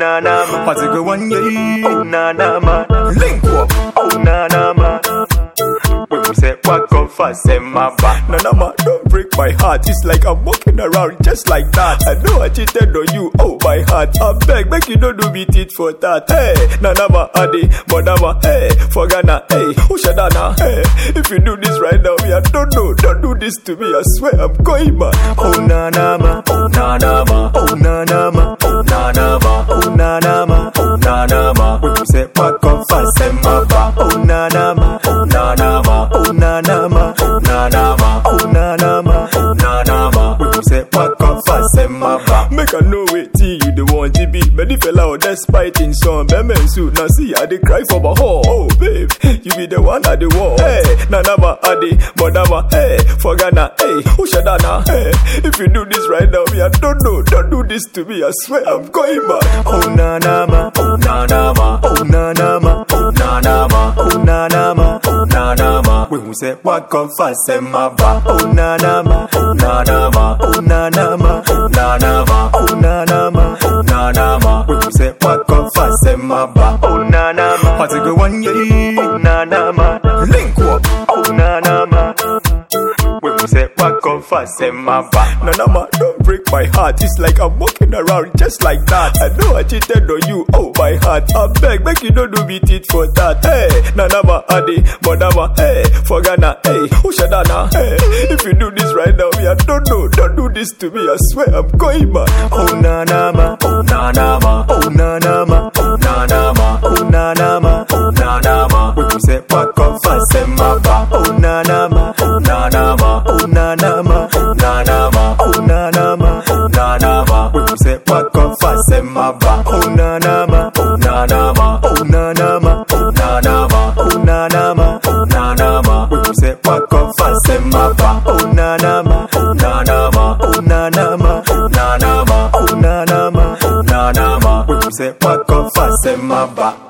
na na ma. What's it one yeah? Oh na na ma. Link up. Oh na na ma. When we say walk up fast, say my back. Nana ma, don't break my heart. It's like I'm walking around just like that. I know I cheated on you, oh my heart. I beg, make you don't do me tit for that. Hey, Nana ma, Adi, Madama, hey, for Ghana, hey, Ushadana, hey. If you do this right now, me, I don't know. Don't do this to me. I swear I'm going mad. Oh na na back. Oh na na ma. Oh na na ma. Oh na na ma. Oh na na ma. Oh na na ma. Oh na na ma. We say walk up fast, back. Make I know it, you the one GB. Many fella out there spiting some men suit. Now see, I dey cry for my home. Oh, babe, you be the one at the wall. Hey, Nanama, Adi, Madama, hey, for Ghana, hey, Ushadana, hey. If you do this right now, me, I don't know. Don't do this to me. I swear I'm going mad. Oh na na ma. Oh na na ma. Ma. We say walk up fast, say my back. Oh na na ma. Oh na na ma. Oh na na ma. Oh na na ma. Oh na na ma. Oh na na ma. We say walk up fast, say my back. Oh we say walk up fast, say my back. Don't break my heart. It's like I'm walking around just like that. I know I cheated on you, oh my heart. I beg, make you don't do me tit for that. Hey, Nanama, Adi, Madama, hey, for Ghana, hey, Ushadana, hey. If you do this right now, I don't know. Don't do this to me. I swear I'm going mad. Oh na na ma. Oh na na ma. Oh na na ma. Oh na na ma. Oh na na ma. Oh na na ma. When we say walk up fast, back. Oh na na ma. Oh na na ma. Oh na na ma. Oh na na ma. Oh na na ma. Oh na na ma. We say walk up fast, say my back. Oh na na ma. Oh na na ma. Oh na na ma. Oh na na ma. Oh na na ma. Oh na na ma. We say walk up fast, say my back.